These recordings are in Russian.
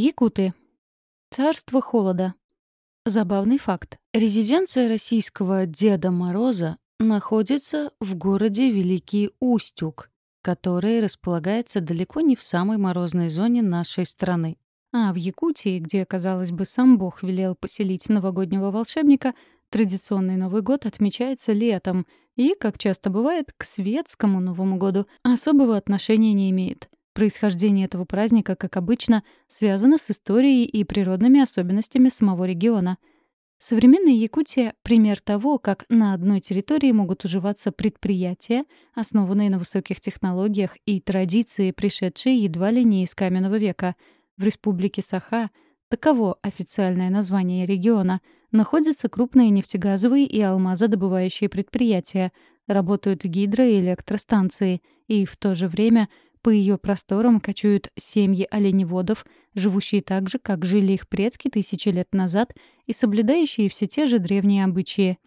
Якуты. Царство холода. Забавный факт. Резиденция российского Деда Мороза находится в городе Великий Устюг, который располагается далеко не в самой морозной зоне нашей страны. А в Якутии, где, казалось бы, сам Бог велел поселить новогоднего волшебника, традиционный Новый год отмечается летом и, как часто бывает, к светскому Новому году особого отношения не имеет. Происхождение этого праздника, как обычно, связано с историей и природными особенностями самого региона. Современная Якутия — пример того, как на одной территории могут уживаться предприятия, основанные на высоких технологиях и традиции, пришедшие едва ли не из каменного века. В республике Саха — таково официальное название региона — находятся крупные нефтегазовые и алмазодобывающие предприятия, работают гидро- и электростанции, и в то же время — по ее просторам кочуют семьи оленеводов, живущие так же, как жили их предки тысячи лет назад и соблюдающие все те же древние обычаи.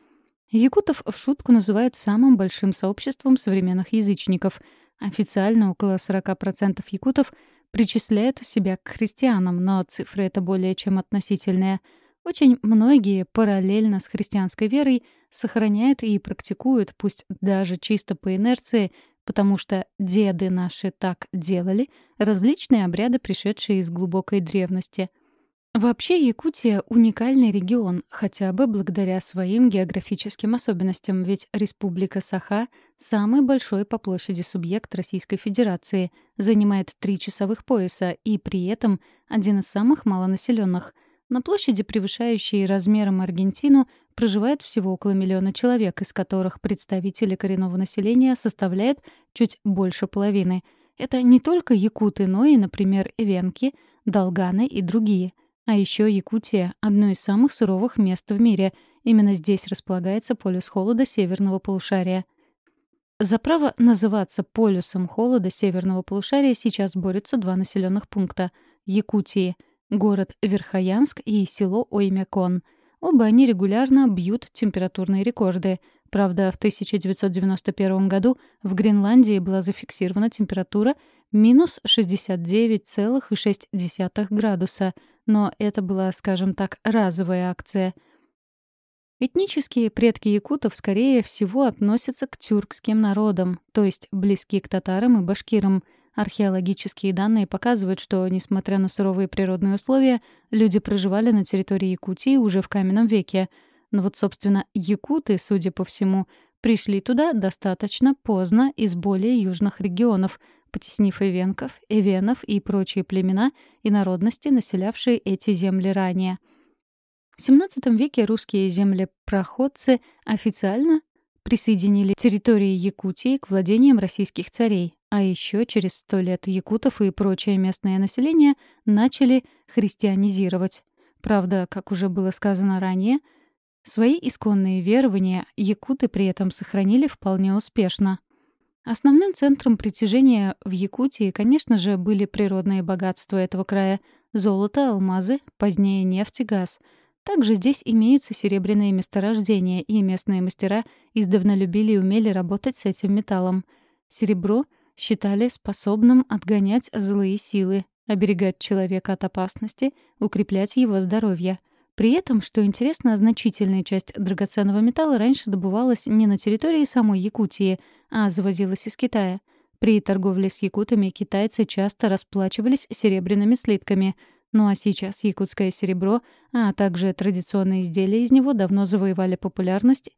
Якутов в шутку называют самым большим сообществом современных язычников. Официально около 40% якутов причисляют себя к христианам, но цифры это более чем относительные. Очень многие параллельно с христианской верой сохраняют и практикуют, пусть даже чисто по инерции, потому что деды наши так делали, различные обряды, пришедшие из глубокой древности. Вообще Якутия — уникальный регион, хотя бы благодаря своим географическим особенностям, ведь Республика Саха — самый большой по площади субъект Российской Федерации, занимает три часовых пояса и при этом один из самых малонаселенных. На площади, превышающей размером Аргентину, проживает всего около миллиона человек, из которых представители коренного населения составляют чуть больше половины. Это не только якуты, но и, например, венки, долганы и другие. А еще Якутия — одно из самых суровых мест в мире. Именно здесь располагается полюс холода северного полушария. За право называться полюсом холода северного полушария сейчас борются два населенных пункта — Якутии — город Верхоянск и село Оймякон — Оба они регулярно бьют температурные рекорды. Правда, в 1991 году в Гренландии была зафиксирована температура минус 69,6 градуса, но это была, скажем так, разовая акция. Этнические предки якутов, скорее всего, относятся к тюркским народам, то есть близки к татарам и башкирам — Археологические данные показывают, что, несмотря на суровые природные условия, люди проживали на территории Якутии уже в каменном веке. Но вот, собственно, якуты, судя по всему, пришли туда достаточно поздно из более южных регионов, потеснив эвенков, эвенов и прочие племена и народности, населявшие эти земли ранее. В XVII веке русские землепроходцы официально присоединили территории Якутии к владениям российских царей, а еще через сто лет якутов и прочее местное население начали христианизировать. Правда, как уже было сказано ранее, свои исконные верования якуты при этом сохранили вполне успешно. Основным центром притяжения в Якутии, конечно же, были природные богатства этого края — золото, алмазы, позднее нефть и газ. Также здесь имеются серебряные месторождения, и местные мастера издавна любили и умели работать с этим металлом. Серебро — считали способным отгонять злые силы, оберегать человека от опасности, укреплять его здоровье. При этом, что интересно, значительная часть драгоценного металла раньше добывалась не на территории самой Якутии, а завозилась из Китая. При торговле с якутами китайцы часто расплачивались серебряными слитками. Ну а сейчас якутское серебро, а также традиционные изделия из него давно завоевали популярность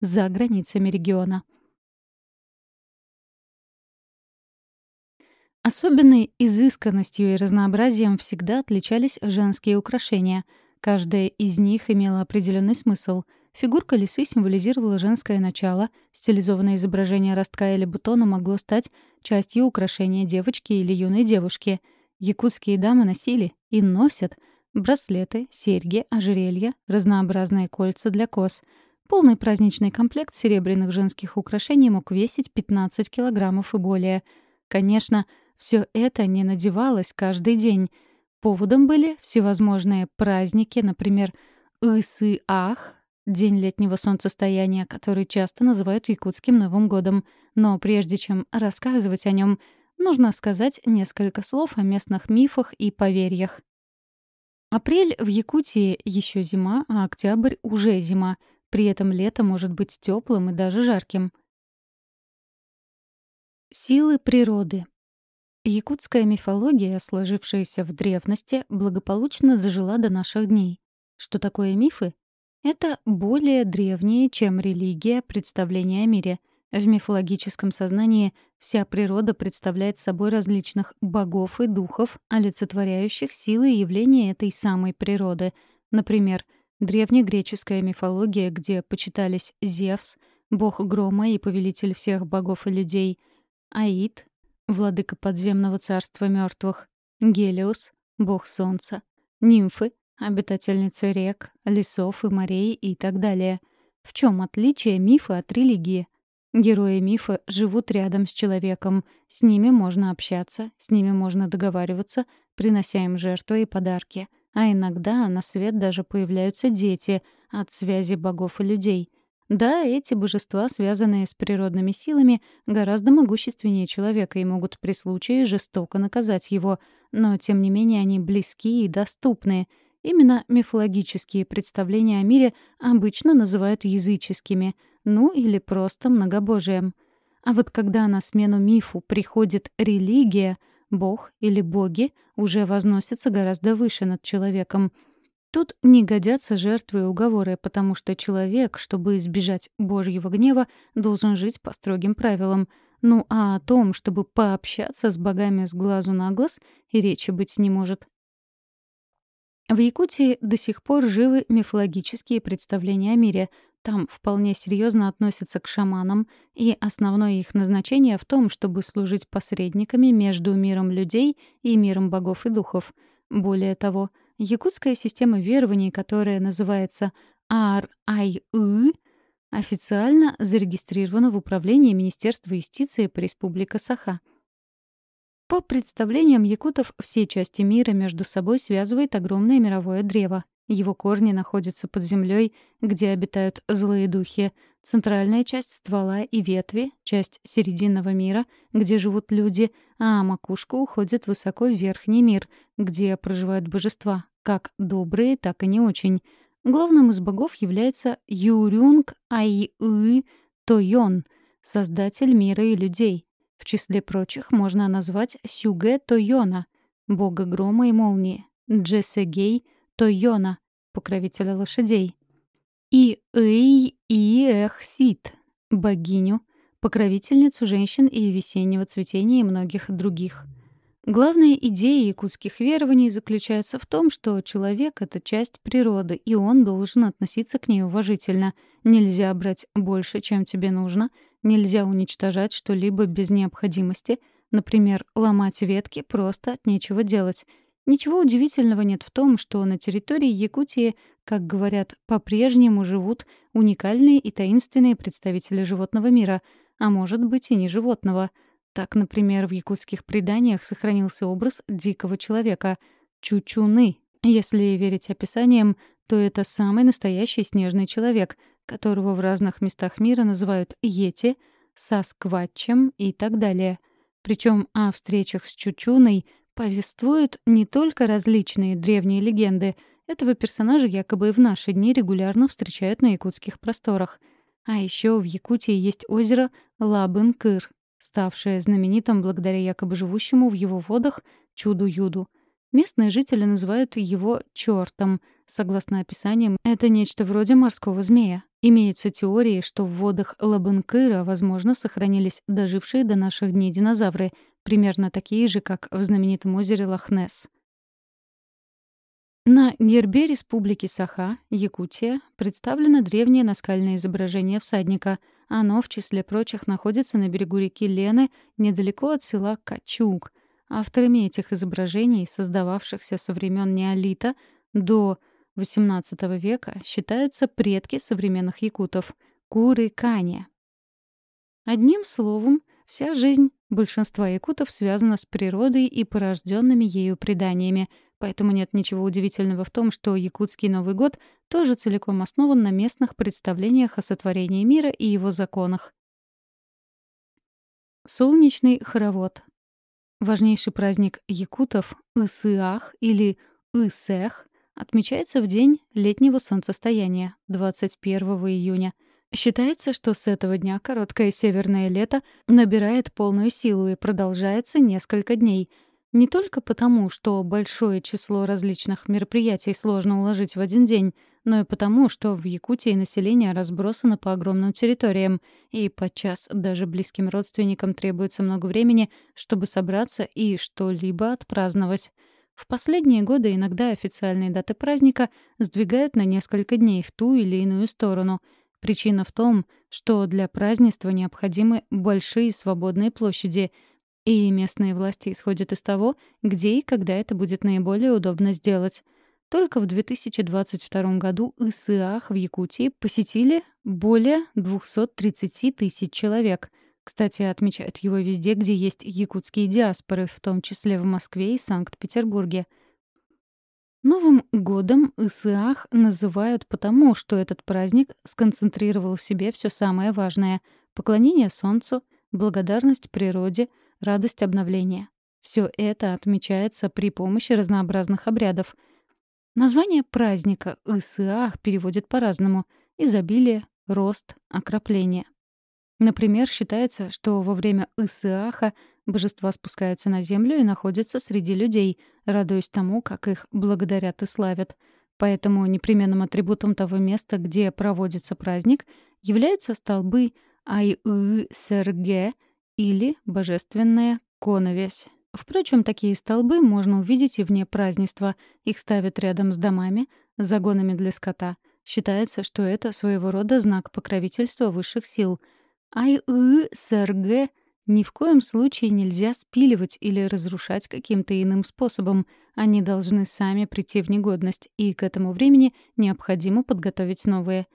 за границами региона. Особенной изысканностью и разнообразием всегда отличались женские украшения. Каждая из них имела определенный смысл. Фигурка лисы символизировала женское начало, стилизованное изображение ростка или бутона могло стать частью украшения девочки или юной девушки. Якутские дамы носили и носят браслеты, серьги, ожерелья, разнообразные кольца для кос. Полный праздничный комплект серебряных женских украшений мог весить 15 килограммов и более. Конечно, все это не надевалось каждый день. Поводом были всевозможные праздники, например, Ысы-Ах, День летнего солнцестояния, который часто называют Якутским Новым годом. Но прежде чем рассказывать о нем, нужно сказать несколько слов о местных мифах и поверьях. Апрель в Якутии еще зима, а октябрь уже зима. При этом лето может быть теплым и даже жарким. Силы природы. Якутская мифология, сложившаяся в древности, благополучно дожила до наших дней. Что такое мифы? Это более древние, чем религия, представления о мире. В мифологическом сознании вся природа представляет собой различных богов и духов, олицетворяющих силы и явления этой самой природы. Например, древнегреческая мифология, где почитались Зевс, бог грома и повелитель всех богов и людей, Аид, владыка подземного царства мертвых, Гелиос, бог солнца, нимфы, обитательницы рек, лесов и морей и так далее. В чем отличие мифа от религии? Герои мифа живут рядом с человеком, с ними можно общаться, с ними можно договариваться, принося им жертвы и подарки. А иногда на свет даже появляются дети от связи богов и людей. Да, эти божества, связанные с природными силами, гораздо могущественнее человека и могут при случае жестоко наказать его, но тем не менее они близки и доступны — Именно мифологические представления о мире обычно называют языческими, ну или просто многобожием. А вот когда на смену мифу приходит религия, бог или боги уже возносятся гораздо выше над человеком. Тут не годятся жертвы и уговоры, потому что человек, чтобы избежать божьего гнева, должен жить по строгим правилам. Ну а о том, чтобы пообщаться с богами с глазу на глаз, и речи быть не может. В Якутии до сих пор живы мифологические представления о мире. Там вполне серьезно относятся к шаманам, и основное их назначение в том, чтобы служить посредниками между миром людей и миром богов и духов. Более того, якутская система верований, которая называется ар-ай-ы, официально зарегистрирована в Управлении Министерства юстиции по Республике Саха — по представлениям якутов, все части мира между собой связывает огромное мировое древо. Его корни находятся под землей, где обитают злые духи. Центральная часть ствола и ветви — часть серединного мира, где живут люди, а макушка уходит высоко в верхний мир, где проживают божества, как добрые, так и не очень. Главным из богов является Юрюнг Ай-Ы Тойон, создатель мира и людей. В числе прочих можно назвать Сюге Тойона, бога грома и молнии, Джесегей Тойона, покровителя лошадей, и Эй Иэхсит, богиню, покровительницу женщин и весеннего цветения и многих других. Главная идея якутских верований заключается в том, что человек — это часть природы, и он должен относиться к ней уважительно. Нельзя брать больше, чем тебе нужно — Нельзя уничтожать что-либо без необходимости, например, ломать ветки просто от нечего делать. Ничего удивительного нет в том, что на территории Якутии, как говорят, по-прежнему живут уникальные и таинственные представители животного мира, а может быть и не животного. Так, например, в якутских преданиях сохранился образ дикого человека — Чучуны. Если верить описаниям, то это самый настоящий снежный человек, которого в разных местах мира называют Йети, Саскватчем и так далее. Причем о встречах с Чучуной повествуют не только различные древние легенды. Этого персонажа якобы и в наши дни регулярно встречают на якутских просторах. А еще в Якутии есть озеро Лабын-Кыр, ставшее знаменитым благодаря якобы живущему в его водах чуду-юду — Местные жители называют его чёртом. Согласно описаниям, это нечто вроде морского змея. Имеются теории, что в водах Лабанкыра, возможно, сохранились дожившие до наших дней динозавры, примерно такие же, как в знаменитом озере Лохнесс. На гербе Республики Саха, Якутия, представлено древнее наскальное изображение всадника. Оно, в числе прочих, находится на берегу реки Лены, недалеко от села Качуг — Авторами этих изображений, создававшихся со времен неолита до XVIII века, считаются предки современных якутов — Куры-Кани. Одним словом, вся жизнь большинства якутов связана с природой и порожденными ею преданиями, поэтому нет ничего удивительного в том, что якутский Новый год тоже целиком основан на местных представлениях о сотворении мира и его законах. Солнечный хоровод Важнейший праздник якутов — Исыах или Исех отмечается в день летнего солнцестояния, 21 июня. Считается, что с этого дня короткое северное лето набирает полную силу и продолжается несколько дней. Не только потому, что большое число различных мероприятий сложно уложить в один день, но и потому, что в Якутии население разбросано по огромным территориям, и подчас даже близким родственникам требуется много времени, чтобы собраться и что-либо отпраздновать. В последние годы иногда официальные даты праздника сдвигают на несколько дней в ту или иную сторону. Причина в том, что для празднества необходимы большие свободные площади, и местные власти исходят из того, где и когда это будет наиболее удобно сделать. Только в 2022 году ИСАХ в Якутии посетили более 230 тысяч человек — кстати, отмечают его везде, где есть якутские диаспоры, в том числе в Москве и Санкт-Петербурге. Новым годом Исаах называют потому, что этот праздник сконцентрировал в себе все самое важное — поклонение солнцу, благодарность природе, радость обновления. Все это отмечается при помощи разнообразных обрядов. Название праздника Исаах переводит по-разному — изобилие, рост, окропление — Например, считается, что во время Исааха божества спускаются на землю и находятся среди людей, радуясь тому, как их благодарят и славят. Поэтому непременным атрибутом того места, где проводится праздник, являются столбы Ай-Ы-Серге или божественная коновесь. Впрочем, такие столбы можно увидеть и вне празднества. Их ставят рядом с домами, загонами для скота. Считается, что это своего рода знак покровительства высших сил — Ай-ы СРГ ни в коем случае нельзя спиливать или разрушать каким-то иным способом. Они должны сами прийти в негодность, и к этому времени необходимо подготовить новые.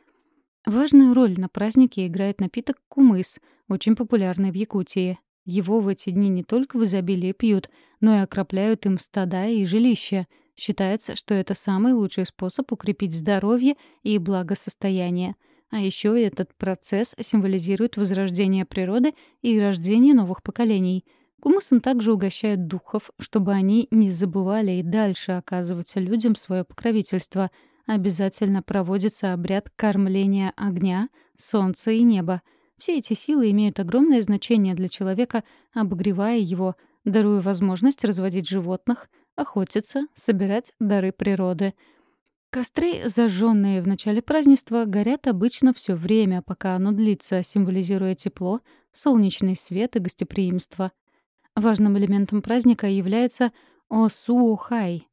Важную роль на празднике играет напиток кумыс, очень популярный в Якутии. Его в эти дни не только в изобилии пьют, но и окропляют им стада и жилища. Считается, что это самый лучший способ укрепить здоровье и благосостояние — а еще этот процесс символизирует возрождение природы и рождение новых поколений. Кумысом также угощают духов, чтобы они не забывали и дальше оказывать людям свое покровительство. Обязательно проводится обряд кормления огня, солнца и неба. Все эти силы имеют огромное значение для человека, обогревая его, даруя возможность разводить животных, охотиться, собирать дары природы — Костры, зажженные в начале празднества, горят обычно все время, пока оно длится, символизируя тепло, солнечный свет и гостеприимство. Важным элементом праздника является Осуохай —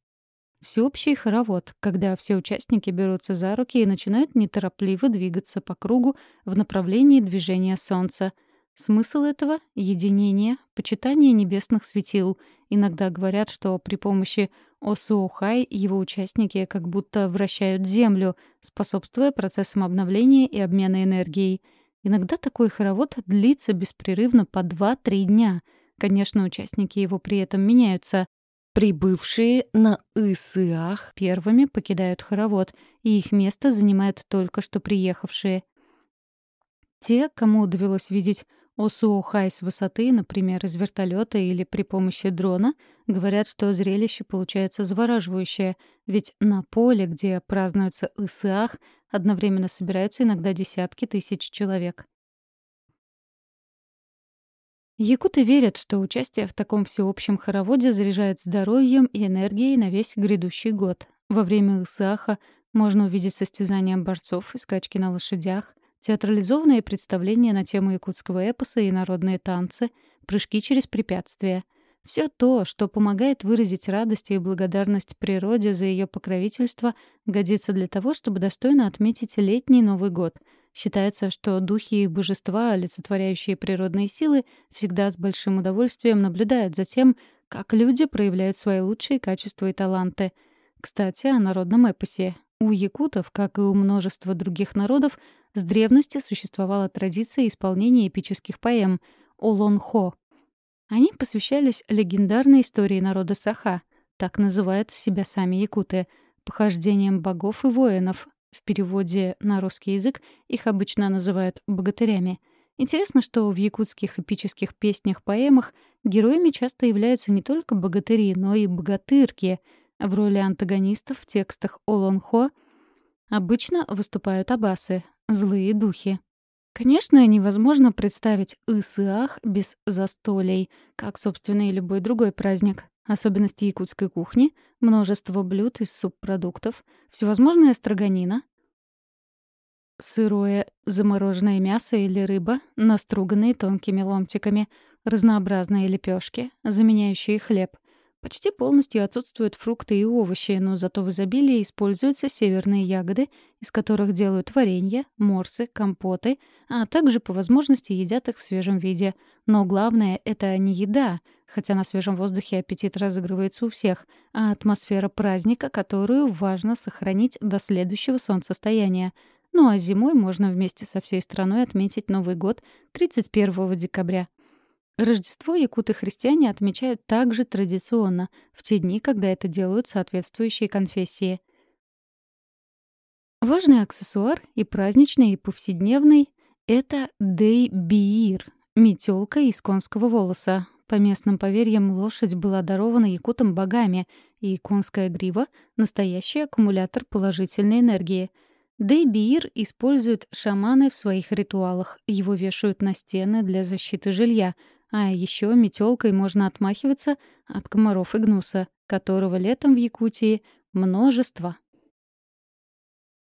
всеобщий хоровод, когда все участники берутся за руки и начинают неторопливо двигаться по кругу в направлении движения Солнца. Смысл этого — единение, почитание небесных светил. Иногда говорят, что при помощи Осуохай его участники как будто вращают Землю, способствуя процессам обновления и обмена энергией. Иногда такой хоровод длится беспрерывно по 2-3 дня. Конечно, участники его при этом меняются. Прибывшие на Исыах первыми покидают хоровод, и их место занимают только что приехавшие. Те, кому довелось видеть Осуохай с высоты, например, из вертолета или при помощи дрона, говорят, что зрелище получается завораживающее, ведь на поле, где празднуется Исаах, одновременно собираются иногда десятки тысяч человек. Якуты верят, что участие в таком всеобщем хороводе заряжает здоровьем и энергией на весь грядущий год. Во время Исааха можно увидеть состязания борцов и скачки на лошадях, театрализованные представления на тему якутского эпоса и народные танцы, прыжки через препятствия. Все то, что помогает выразить радость и благодарность природе за ее покровительство, годится для того, чтобы достойно отметить летний Новый год. Считается, что духи и божества, олицетворяющие природные силы, всегда с большим удовольствием наблюдают за тем, как люди проявляют свои лучшие качества и таланты. Кстати, о народном эпосе. У якутов, как и у множества других народов, с древности существовала традиция исполнения эпических поэм «Олонхо». Они посвящались легендарной истории народа Саха, так называют себя сами якуты, похождениям богов и воинов. В переводе на русский язык их обычно называют «богатырями». Интересно, что в якутских эпических песнях-поэмах героями часто являются не только богатыри, но и богатырки. В роли антагонистов в текстах Олонхо обычно выступают абасы — злые духи. Конечно, невозможно представить Исыах без застолей, как, собственно, и любой другой праздник. Особенности якутской кухни — множество блюд из субпродуктов, всевозможная строганина, сырое замороженное мясо или рыба, наструганные тонкими ломтиками, разнообразные лепешки, заменяющие хлеб — Почти полностью отсутствуют фрукты и овощи, но зато в изобилии используются северные ягоды, из которых делают варенье, морсы, компоты, а также по возможности едят их в свежем виде. Но главное — это не еда, хотя на свежем воздухе аппетит разыгрывается у всех, а атмосфера праздника, которую важно сохранить до следующего солнцестояния. Ну а зимой можно вместе со всей страной отметить Новый год 31 декабря. Рождество якуты-христиане отмечают также традиционно, в те дни, когда это делают соответствующие конфессии. Важный аксессуар и праздничный, и повседневный — это дейбиир — метелка из конского волоса. По местным поверьям, лошадь была дарована якутам богами, и конская грива — настоящий аккумулятор положительной энергии — Дейбиир используют шаманы в своих ритуалах. Его вешают на стены для защиты жилья, а еще метелкой можно отмахиваться от комаров и гнуса, которого летом в Якутии множество.